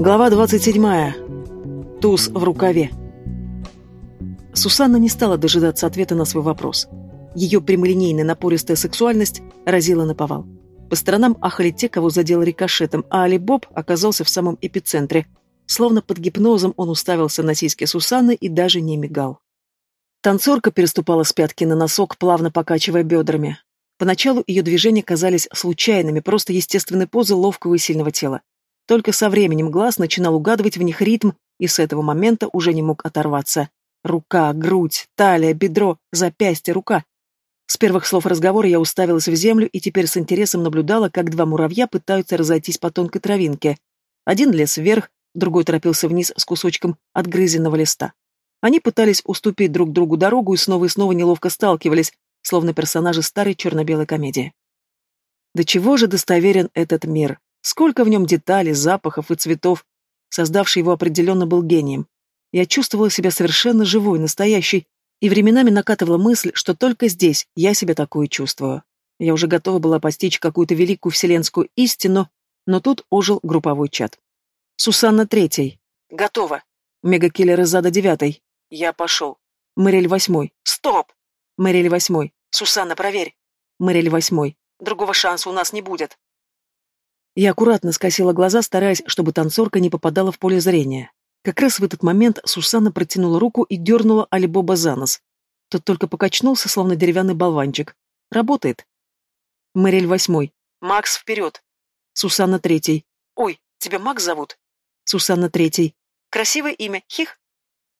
Глава 27. Туз в рукаве. Сусанна не стала дожидаться ответа на свой вопрос. Ее прямолинейная напористая сексуальность разила на повал. По сторонам ахали те, кого задел рикошетом, а Али Боб оказался в самом эпицентре. Словно под гипнозом он уставился на сиськи Сусанны и даже не мигал. Танцорка переступала с пятки на носок, плавно покачивая бедрами. Поначалу ее движения казались случайными, просто естественной позы ловкого и сильного тела. Только со временем глаз начинал угадывать в них ритм, и с этого момента уже не мог оторваться. Рука, грудь, талия, бедро, запястье, рука. С первых слов разговора я уставилась в землю и теперь с интересом наблюдала, как два муравья пытаются разойтись по тонкой травинке. Один лез вверх, другой торопился вниз с кусочком отгрызенного листа. Они пытались уступить друг другу дорогу и снова и снова неловко сталкивались, словно персонажи старой черно-белой комедии. До чего же достоверен этот мир? Сколько в нем деталей, запахов и цветов. Создавший его определенно был гением. Я чувствовала себя совершенно живой, настоящей, и временами накатывала мысль, что только здесь я себя такую чувствую. Я уже готова была постичь какую-то великую вселенскую истину, но тут ожил групповой чат. Сусанна Третий. Готова. Мегакиллер из зада Девятый. Я пошел. Мэриль Восьмой. Стоп! Мэриль Восьмой. Сусанна, проверь. Мэриль Восьмой. Другого шанса у нас не будет. Я аккуратно скосила глаза, стараясь, чтобы танцорка не попадала в поле зрения. Как раз в этот момент Сусанна протянула руку и дернула Алибоба за нос. Тот только покачнулся, словно деревянный болванчик. Работает. Мэриль восьмой. Макс, вперед. Сусанна третий. Ой, тебя Макс зовут? Сусанна третий. Красивое имя, хих.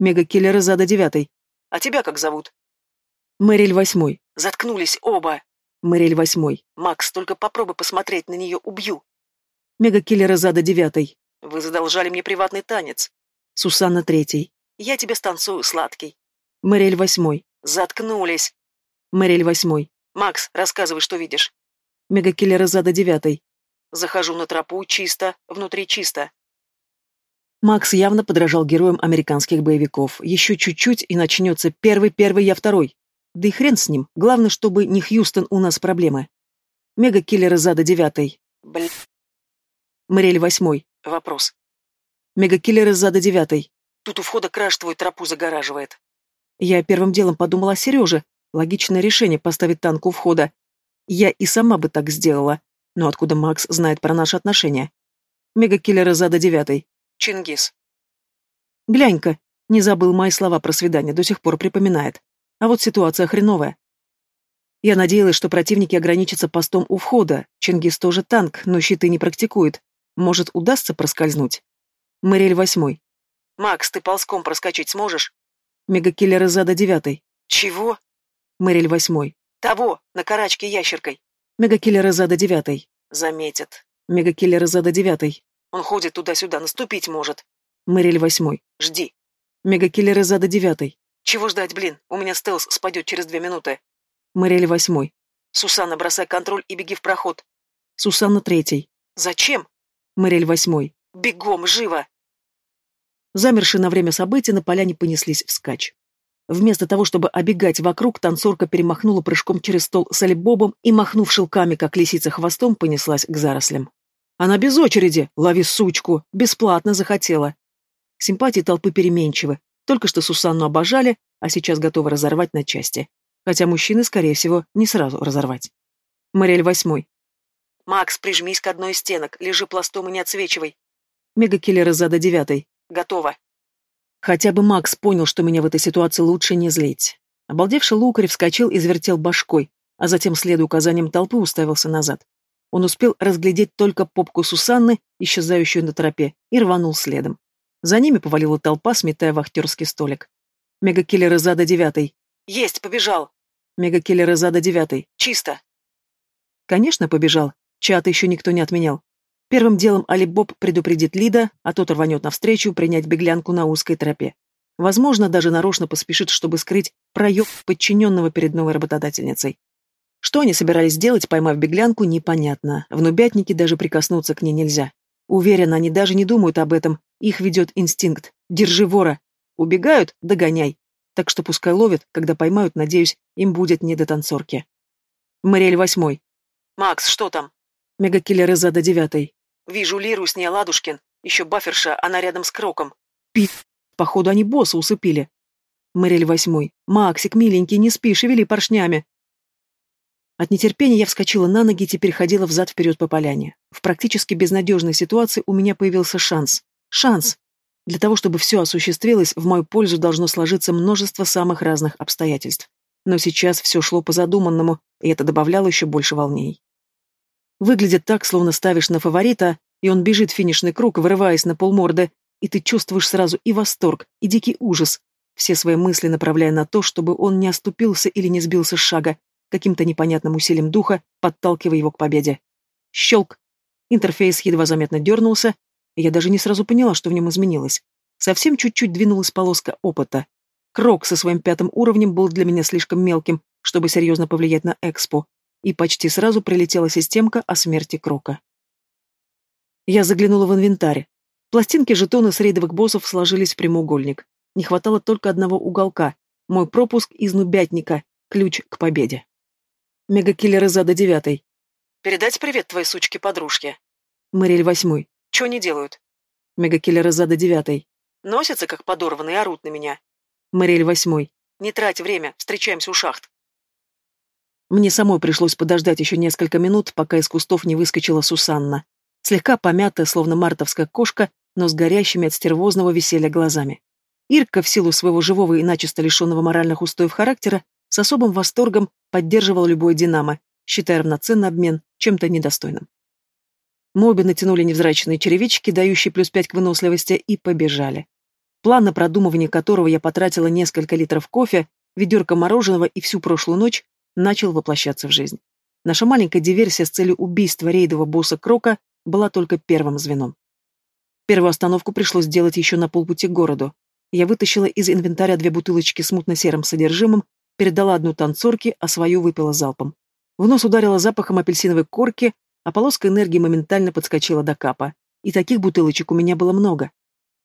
Мегакиллер из ада девятый. А тебя как зовут? Мэриль восьмой. Заткнулись оба. Мэриль восьмой. Макс, только попробуй посмотреть на нее, убью. Мегакиллер из ада девятый. Вы задолжали мне приватный танец. Сусанна третий. Я тебе станцую, сладкий. Мэриль восьмой. Заткнулись. Мэриль восьмой. Макс, рассказывай, что видишь. Мегакиллер из ада девятый. Захожу на тропу, чисто, внутри чисто. Макс явно подражал героям американских боевиков. Еще чуть-чуть, и начнется первый, первый, я второй. Да и хрен с ним. Главное, чтобы не Хьюстон у нас проблемы. Мегакиллер из ада девятый. Блин. Мэриль восьмой. Вопрос. Мегакиллер из зада девятый. Тут у входа краш твой тропу загораживает. Я первым делом подумала о Сереже. Логичное решение поставить танк у входа. Я и сама бы так сделала. Но откуда Макс знает про наши отношения? Мегакиллер из зада девятый. Чингис. Глянь-ка, не забыл мои слова про свидание, до сих пор припоминает. А вот ситуация хреновая. Я надеялась, что противники ограничатся постом у входа. Чингис тоже танк, но щиты не практикует. Может, удастся проскользнуть? Мэриль восьмой. Макс, ты ползком проскочить сможешь? Мегакиллер из ада девятый. Чего? Мэриль восьмой. Того, на карачке ящеркой. Мегакиллер из ада девятый. Заметят. Мегакиллер из ада девятый. Он ходит туда-сюда, наступить может. Мэриль восьмой. Жди. Мегакиллер из ада девятый. Чего ждать, блин? У меня стелс спадет через две минуты. Мэриль восьмой. Сусанна, бросай контроль и беги в проход. Сусанна третий. Зачем? Мэриль восьмой. Бегом, живо! Замершие на время события на поляне понеслись вскачь. Вместо того, чтобы обегать вокруг, танцорка перемахнула прыжком через стол с алибобом и, махнув шелками, как лисица хвостом, понеслась к зарослям. Она без очереди, лови сучку, бесплатно захотела. Симпатии толпы переменчивы. Только что Сусанну обожали, а сейчас готовы разорвать на части. Хотя мужчины, скорее всего, не сразу разорвать. Мариэль восьмой. «Макс, прижмись к одной из стенок, лежи пластом и не отсвечивай». Мегакиллер зада девятой. «Готово». Хотя бы Макс понял, что меня в этой ситуации лучше не злить. Обалдевший Лукарь вскочил и завертел башкой, а затем, следуя указаниям толпы, уставился назад. Он успел разглядеть только попку Сусанны, исчезающую на тропе, и рванул следом. За ними повалила толпа, сметая вахтерский столик. Мегакиллер из зада девятой. «Есть, побежал!» Мегакиллер из зада девятой. «Чисто!» Конечно, побежал. Чат еще никто не отменял. Первым делом Али Боб предупредит Лида, а тот рванет навстречу принять беглянку на узкой тропе. Возможно, даже нарочно поспешит, чтобы скрыть проеб подчиненного перед новой работодательницей. Что они собирались делать, поймав беглянку, непонятно. В нубятнике даже прикоснуться к ней нельзя. Уверена, они даже не думают об этом. Их ведет инстинкт. Держи вора. Убегают? Догоняй. Так что пускай ловят, когда поймают, надеюсь, им будет не до танцорки. Мариэль восьмой. «Макс, что там?» Мегакиллер из ада девятой. Вижу Лиру с ней Ладушкин. Еще баферша, она рядом с Кроком. Пи... Походу, они босса усыпили. Мэриль восьмой. Максик, миленький, не спи, шевели поршнями. От нетерпения я вскочила на ноги и теперь ходила взад-вперед по поляне. В практически безнадежной ситуации у меня появился шанс. Шанс! Для того, чтобы все осуществилось, в мою пользу должно сложиться множество самых разных обстоятельств. Но сейчас все шло по задуманному, и это добавляло еще больше волнений. Выглядит так, словно ставишь на фаворита, и он бежит в финишный круг, вырываясь на полморды, и ты чувствуешь сразу и восторг, и дикий ужас, все свои мысли направляя на то, чтобы он не оступился или не сбился с шага, каким-то непонятным усилием духа, подталкивая его к победе. Щелк. Интерфейс едва заметно дернулся, и я даже не сразу поняла, что в нем изменилось. Совсем чуть-чуть двинулась полоска опыта. Крок со своим пятым уровнем был для меня слишком мелким, чтобы серьезно повлиять на экспо, и почти сразу прилетела системка о смерти Крока. Я заглянула в инвентарь. Пластинки жетоны с рейдовых боссов сложились в прямоугольник. Не хватало только одного уголка. Мой пропуск из нубятника. Ключ к победе. Мегакиллер из ада девятый. Передать привет твоей сучке-подружке. Мэриль восьмой. Чё они делают? Мегакиллер из ада девятый. Носятся, как подорванные, орут на меня. Мэриль восьмой. Не трать время, встречаемся у шахт. Мне самой пришлось подождать еще несколько минут, пока из кустов не выскочила Сусанна. Слегка помятая, словно мартовская кошка, но с горящими от стервозного веселья глазами. Ирка, в силу своего живого и начисто лишенного моральных устоев характера, с особым восторгом поддерживала любой «Динамо», считая равноценный обмен чем-то недостойным. Мы обе натянули невзрачные черевички, дающие плюс пять к выносливости, и побежали. План, на продумывание которого я потратила несколько литров кофе, ведерко мороженого и всю прошлую ночь, начал воплощаться в жизнь. Наша маленькая диверсия с целью убийства рейдового босса Крока была только первым звеном. Первую остановку пришлось сделать еще на полпути к городу. Я вытащила из инвентаря две бутылочки с мутно-серым содержимым, передала одну танцорке, а свою выпила залпом. В нос ударила запахом апельсиновой корки, а полоска энергии моментально подскочила до капа. И таких бутылочек у меня было много.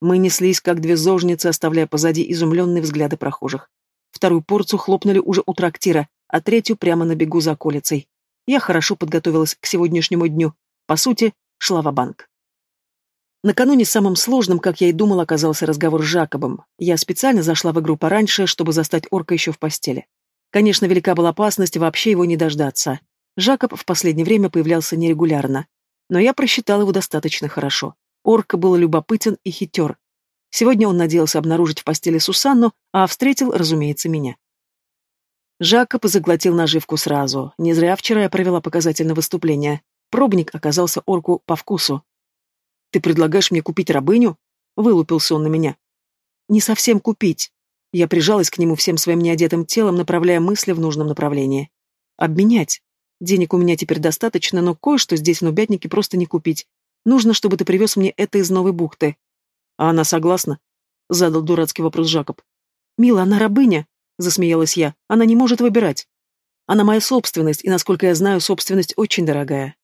Мы неслись, как две зожницы, оставляя позади изумленные взгляды прохожих. Вторую порцию хлопнули уже у трактира, а третью прямо на бегу за колицей. Я хорошо подготовилась к сегодняшнему дню. По сути, шла в банк Накануне самым сложным, как я и думал, оказался разговор с Жакобом. Я специально зашла в игру пораньше, чтобы застать орка еще в постели. Конечно, велика была опасность вообще его не дождаться. Жакоб в последнее время появлялся нерегулярно. Но я просчитал его достаточно хорошо. Орка был любопытен и хитер. Сегодня он надеялся обнаружить в постели Сусанну, а встретил, разумеется, меня. Жакоб заглотил наживку сразу. Не зря вчера я провела показательное выступление. Пробник оказался орку по вкусу. «Ты предлагаешь мне купить рабыню?» Вылупился он на меня. «Не совсем купить». Я прижалась к нему всем своим неодетым телом, направляя мысли в нужном направлении. «Обменять. Денег у меня теперь достаточно, но кое-что здесь в Нубятнике просто не купить. Нужно, чтобы ты привез мне это из Новой бухты». «А она согласна?» — задал дурацкий вопрос Жакоб. «Мила, она рабыня. — засмеялась я. «Она не может выбирать. Она моя собственность, и, насколько я знаю, собственность очень дорогая».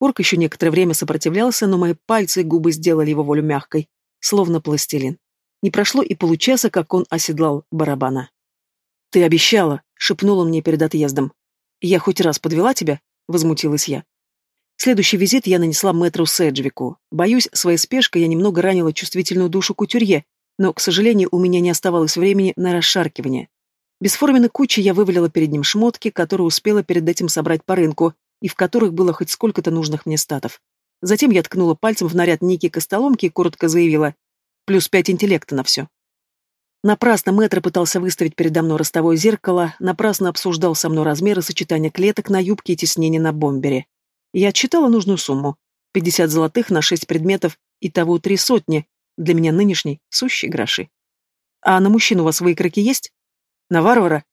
Орк еще некоторое время сопротивлялся, но мои пальцы и губы сделали его волю мягкой, словно пластилин. Не прошло и получаса, как он оседлал барабана. «Ты обещала», — шепнул он мне перед отъездом. «Я хоть раз подвела тебя?» — возмутилась я. Следующий визит я нанесла мэтру Седжвику. Боюсь, своей спешкой я немного ранила чувствительную душу кутюрье, но, к сожалению, у меня не оставалось времени на расшаркивание. Бесформенной кучей я вывалила перед ним шмотки, которые успела перед этим собрать по рынку, и в которых было хоть сколько-то нужных мне статов. Затем я ткнула пальцем в наряд Ники Костоломки и коротко заявила «плюс пять интеллекта на все». Напрасно мэтр пытался выставить передо мной ростовое зеркало, напрасно обсуждал со мной размеры сочетания клеток на юбке и тиснения на бомбере. Я отчитала нужную сумму. пятьдесят золотых на шесть предметов, и того три сотни. Для меня нынешней — сущие гроши. «А на мужчину у вас выкройки есть?» На варвара?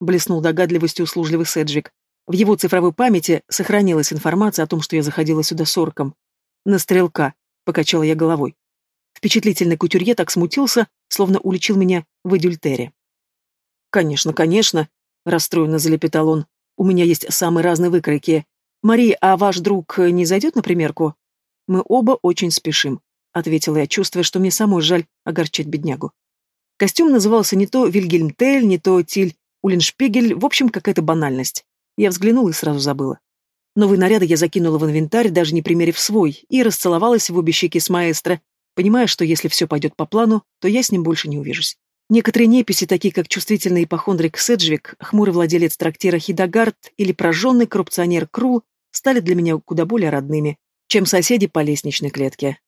Блеснул догадливостью услужливый Седжик. В его цифровой памяти сохранилась информация о том, что я заходила сюда с орком. На стрелка, покачала я головой. Впечатлительный кутюрье так смутился, словно уличил меня в эдюльтере. «Конечно, конечно», — расстроенно залепетал он. «У меня есть самые разные выкройки. Мария, а ваш друг не зайдет на примерку?» «Мы оба очень спешим», — ответила я, чувствуя, что мне самой жаль огорчать беднягу. Костюм назывался не то Вильгельм Тель, не то Тиль Уллиншпигель, в общем, какая-то банальность. Я взглянула и сразу забыла. Новые наряды я закинула в инвентарь, даже не примерив свой, и расцеловалась в обе щеки с маэстро, понимая, что если все пойдет по плану, то я с ним больше не увижусь. Некоторые неписи, такие как чувствительный ипохондрик Седжвик, хмурый владелец трактира Хидагард или прожженный коррупционер Крул, стали для меня куда более родными, чем соседи по лестничной клетке.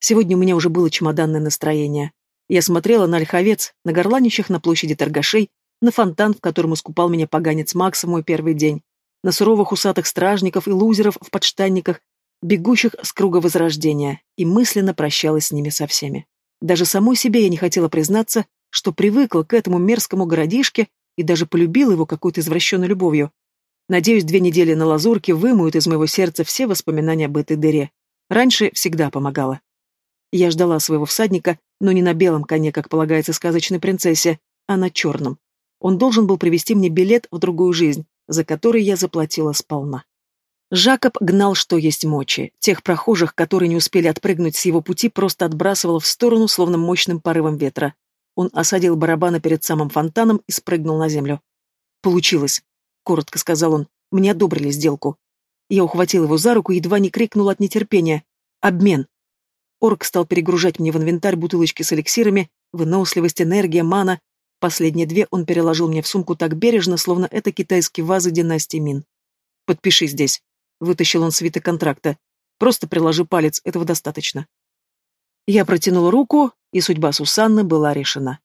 Сегодня у меня уже было чемоданное настроение. Я смотрела на ольховец, на горланищах на площади торгашей, на фонтан, в котором искупал меня поганец Макс в мой первый день, на суровых усатых стражников и лузеров в подштанниках, бегущих с круга возрождения, и мысленно прощалась с ними со всеми. Даже самой себе я не хотела признаться, что привыкла к этому мерзкому городишке и даже полюбила его какой-то извращенной любовью. Надеюсь, две недели на лазурке вымоют из моего сердца все воспоминания об этой дыре. Раньше всегда помогала. Я ждала своего всадника, но не на белом коне, как полагается сказочной принцессе, а на черном. Он должен был привести мне билет в другую жизнь, за который я заплатила сполна. Жакоб гнал, что есть мочи. Тех прохожих, которые не успели отпрыгнуть с его пути, просто отбрасывал в сторону, словно мощным порывом ветра. Он осадил барабана перед самым фонтаном и спрыгнул на землю. «Получилось», — коротко сказал он. «Мне одобрили сделку». Я ухватил его за руку и едва не крикнул от нетерпения. «Обмен». Орк стал перегружать мне в инвентарь бутылочки с эликсирами, выносливость, энергия, мана. Последние две он переложил мне в сумку так бережно, словно это китайские вазы династии Мин. «Подпиши здесь», — вытащил он свиток контракта. «Просто приложи палец, этого достаточно». Я протянула руку, и судьба Сусанны была решена.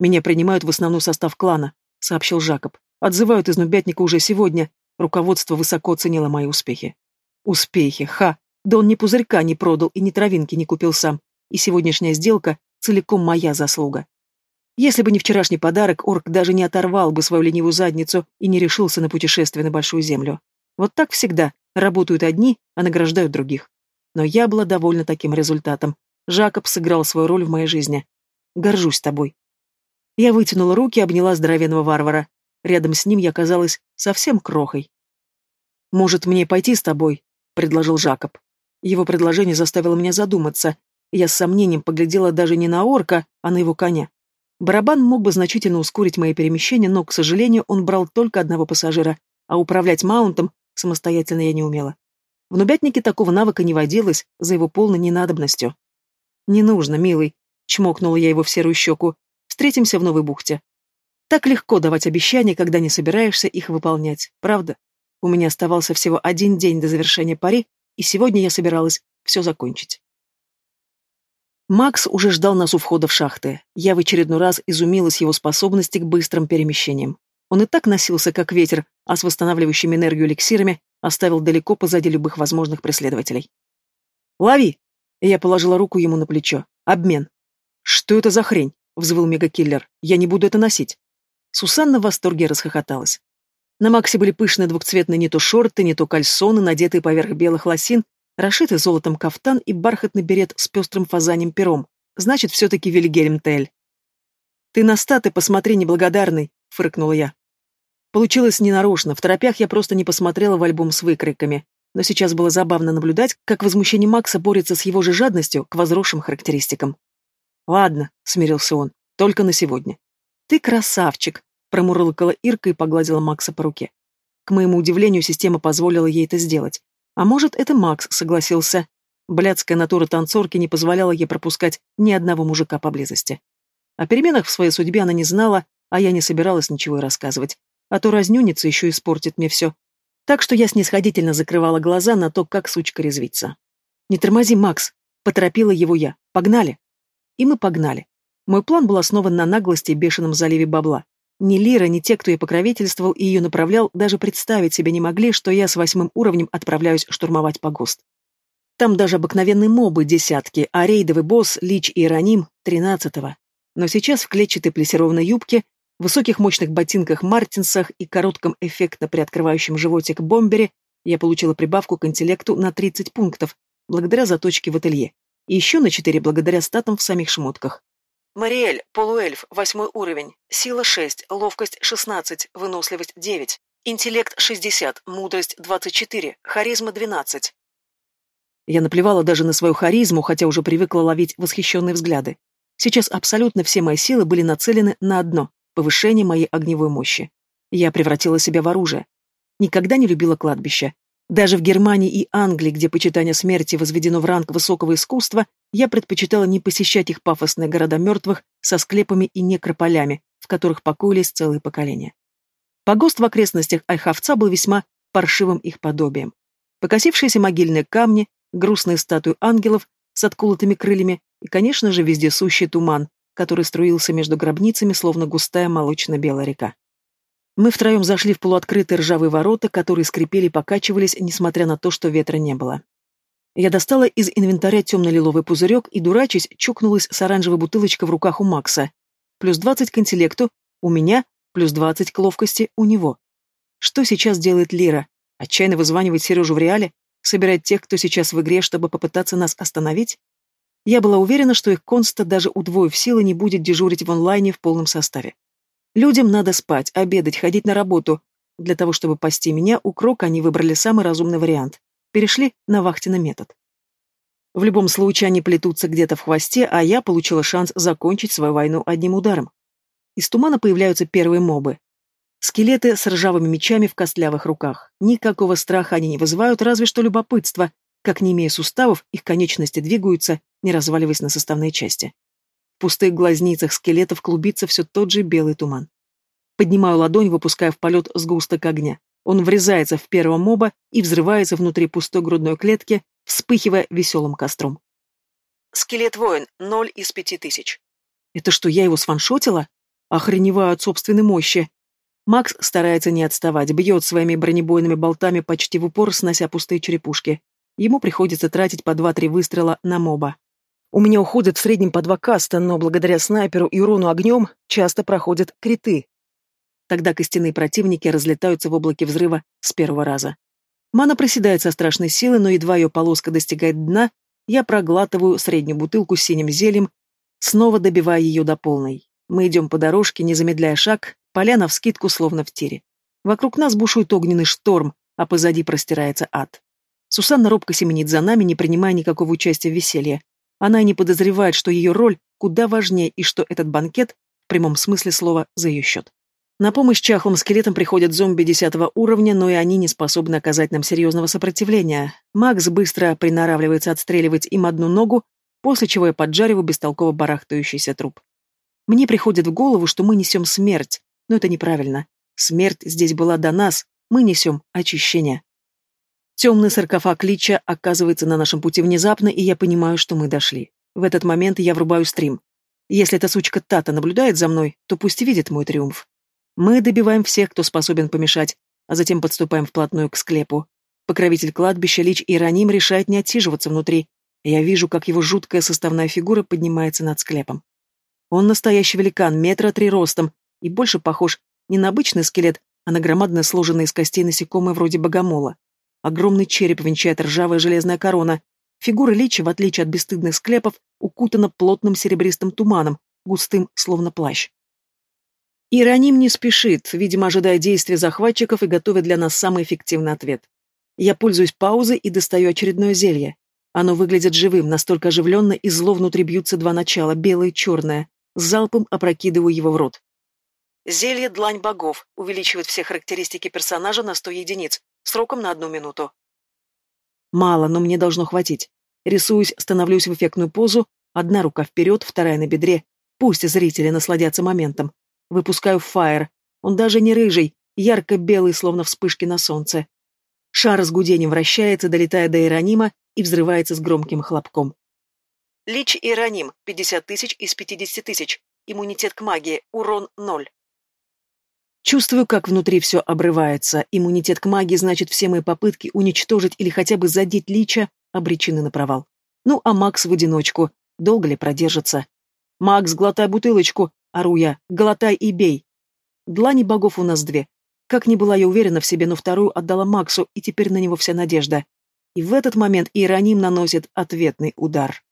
«Меня принимают в основной состав клана», — сообщил Жакоб. «Отзывают из Нубятника уже сегодня. Руководство высоко ценило мои успехи». «Успехи, ха! Да он ни пузырька не продал и ни травинки не купил сам. И сегодняшняя сделка целиком моя заслуга. Если бы не вчерашний подарок, орк даже не оторвал бы свою ленивую задницу и не решился на путешествие на Большую Землю. Вот так всегда. Работают одни, а награждают других. Но я была довольна таким результатом. Жакоб сыграл свою роль в моей жизни. Горжусь тобой. Я вытянула руки и обняла здоровенного варвара. Рядом с ним я казалась совсем крохой. «Может, мне пойти с тобой?» — предложил Жакоб. Его предложение заставило меня задуматься. Я с сомнением поглядела даже не на орка, а на его коня. Барабан мог бы значительно ускорить мои перемещения, но, к сожалению, он брал только одного пассажира, а управлять маунтом самостоятельно я не умела. В нубятнике такого навыка не водилось за его полной ненадобностью. «Не нужно, милый», — чмокнула я его в серую щеку. «Встретимся в Новой бухте». Так легко давать обещания, когда не собираешься их выполнять, правда? У меня оставался всего один день до завершения пари, и сегодня я собиралась все закончить. Макс уже ждал нас у входа в шахты. Я в очередной раз изумилась его способности к быстрым перемещениям. Он и так носился, как ветер, а с восстанавливающими энергию эликсирами оставил далеко позади любых возможных преследователей. «Лови!» Я положила руку ему на плечо. Обмен. «Что это за хрень?» — взвыл мегакиллер. «Я не буду это носить». Сусанна в восторге расхохоталась. На Максе были пышные двухцветные не то шорты, не то кальсоны, надетые поверх белых лосин, расшитый золотом кафтан и бархатный берет с пестрым фазанем пером. Значит, все-таки Вильгельм Тель. «Ты на статы посмотри, неблагодарный!» — фыркнула я. Получилось ненарочно, в торопях я просто не посмотрела в альбом с выкриками но сейчас было забавно наблюдать, как возмущение Макса борется с его же жадностью к возросшим характеристикам. «Ладно», — смирился он, — «только на сегодня». «Ты красавчик», — промурлыкала Ирка и погладила Макса по руке. К моему удивлению, система позволила ей это сделать. А может, это Макс согласился. Блядская натура танцорки не позволяла ей пропускать ни одного мужика поблизости. О переменах в своей судьбе она не знала, а я не собиралась ничего и рассказывать. А то разнюнится еще испортит мне все, так что я снисходительно закрывала глаза на то, как сучка резвится. «Не тормози, Макс!» — поторопила его я. «Погнали!» И мы погнали. Мой план был основан на наглости и бешеном заливе бабла. Ни Лира, ни те, кто ей покровительствовал и ее направлял, даже представить себе не могли, что я с восьмым уровнем отправляюсь штурмовать погост. Там даже обыкновенные мобы десятки, а рейдовый босс Лич и Ироним — тринадцатого. Но сейчас в клетчатой плессированной юбке высоких мощных ботинках-мартинсах и коротком эффектно приоткрывающем животик бомбере я получила прибавку к интеллекту на 30 пунктов, благодаря заточке в ателье. И еще на 4 благодаря статам в самих шмотках. Мариэль, полуэльф, восьмой уровень, сила 6, ловкость 16, выносливость 9, интеллект 60, мудрость 24, харизма 12. Я наплевала даже на свою харизму, хотя уже привыкла ловить восхищенные взгляды. Сейчас абсолютно все мои силы были нацелены на одно повышение моей огневой мощи. Я превратила себя в оружие. Никогда не любила кладбище. Даже в Германии и Англии, где почитание смерти возведено в ранг высокого искусства, я предпочитала не посещать их пафосные города мертвых со склепами и некрополями, в которых покоились целые поколения. Погост в окрестностях Ольховца был весьма паршивым их подобием. Покосившиеся могильные камни, грустные статуи ангелов с отколотыми крыльями и, конечно же, вездесущий туман, который струился между гробницами, словно густая молочно-белая река. Мы втроем зашли в полуоткрытые ржавые ворота, которые скрипели и покачивались, несмотря на то, что ветра не было. Я достала из инвентаря темно-лиловый пузырек и, дурачись, чукнулась с оранжевой бутылочкой в руках у Макса. Плюс двадцать к интеллекту у меня, плюс двадцать к ловкости у него. Что сейчас делает Лира? Отчаянно вызванивает Сережу в реале? Собирать тех, кто сейчас в игре, чтобы попытаться нас остановить? Я была уверена, что их конста, даже удвоив силы, не будет дежурить в онлайне в полном составе. Людям надо спать, обедать, ходить на работу. Для того, чтобы пасти меня, у Крока они выбрали самый разумный вариант. Перешли на вахтенный метод. В любом случае они плетутся где-то в хвосте, а я получила шанс закончить свою войну одним ударом. Из тумана появляются первые мобы. Скелеты с ржавыми мечами в костлявых руках. Никакого страха они не вызывают, разве что любопытство. Как не имея суставов, их конечности двигаются, не разваливаясь на составные части пустых глазницах скелетов клубится все тот же белый туман. Поднимаю ладонь, выпуская в полет сгусток огня. Он врезается в первого моба и взрывается внутри пустой грудной клетки, вспыхивая веселым костром. Скелет-воин, ноль из пяти тысяч. Это что, я его сваншотила? Охреневаю от собственной мощи. Макс старается не отставать, бьет своими бронебойными болтами почти в упор, снося пустые черепушки. Ему приходится тратить по два-три выстрела на моба. У меня уходят в среднем по два каста, но благодаря снайперу и урону огнем часто проходят криты. Тогда костяные противники разлетаются в облаке взрыва с первого раза. Мана проседает со страшной силы, но едва ее полоска достигает дна, я проглатываю среднюю бутылку с синим зельем, снова добивая ее до полной. Мы идем по дорожке, не замедляя шаг, поляна вскидку, словно в тире. Вокруг нас бушует огненный шторм, а позади простирается ад. Сусанна робко семенит за нами, не принимая никакого участия в веселье. Она не подозревает, что ее роль куда важнее и что этот банкет, в прямом смысле слова, за ее счет. На помощь чахлым скелетам приходят зомби десятого уровня, но и они не способны оказать нам серьезного сопротивления. Макс быстро приноравливается отстреливать им одну ногу, после чего я поджариваю бестолково барахтающийся труп. Мне приходит в голову, что мы несем смерть, но это неправильно. Смерть здесь была до нас, мы несем очищение. Темный саркофаг Лича оказывается на нашем пути внезапно, и я понимаю, что мы дошли. В этот момент я врубаю стрим. Если эта сучка Тата наблюдает за мной, то пусть видит мой триумф. Мы добиваем всех, кто способен помешать, а затем подступаем вплотную к склепу. Покровитель кладбища Лич Иероним решает не отсиживаться внутри. Я вижу, как его жуткая составная фигура поднимается над склепом. Он настоящий великан, метра три ростом, и больше похож не на обычный скелет, а на громадно сложенный из костей насекомое вроде богомола. Огромный череп венчает ржавая железная корона. Фигура личи, в отличие от бесстыдных склепов, укутана плотным серебристым туманом, густым, словно плащ. Ироним не спешит, видимо, ожидая действия захватчиков и готовя для нас самый эффективный ответ. Я пользуюсь паузой и достаю очередное зелье. Оно выглядит живым, настолько оживленно, и зло внутри бьются два начала, белое и черное. Залпом опрокидываю его в рот. Зелье «Длань богов» увеличивает все характеристики персонажа на 100 единиц, сроком на одну минуту. Мало, но мне должно хватить. Рисуюсь, становлюсь в эффектную позу, одна рука вперед, вторая на бедре. Пусть зрители насладятся моментом. Выпускаю фаер. Он даже не рыжий, ярко-белый, словно вспышки на солнце. Шар с гудением вращается, долетая до Иеронима и взрывается с громким хлопком. Лич Иероним, 50 тысяч из 50 тысяч. Иммунитет к магии, урон 0. Чувствую, как внутри все обрывается. Иммунитет к магии, значит, все мои попытки уничтожить или хотя бы задеть Лича обречены на провал. Ну, а Макс в одиночку. Долго ли продержится? «Макс, глотай бутылочку!» — ору я. «Глотай и бей!» Длани богов у нас две. Как ни была я уверена в себе, но вторую отдала Максу, и теперь на него вся надежда. И в этот момент Иероним наносит ответный удар.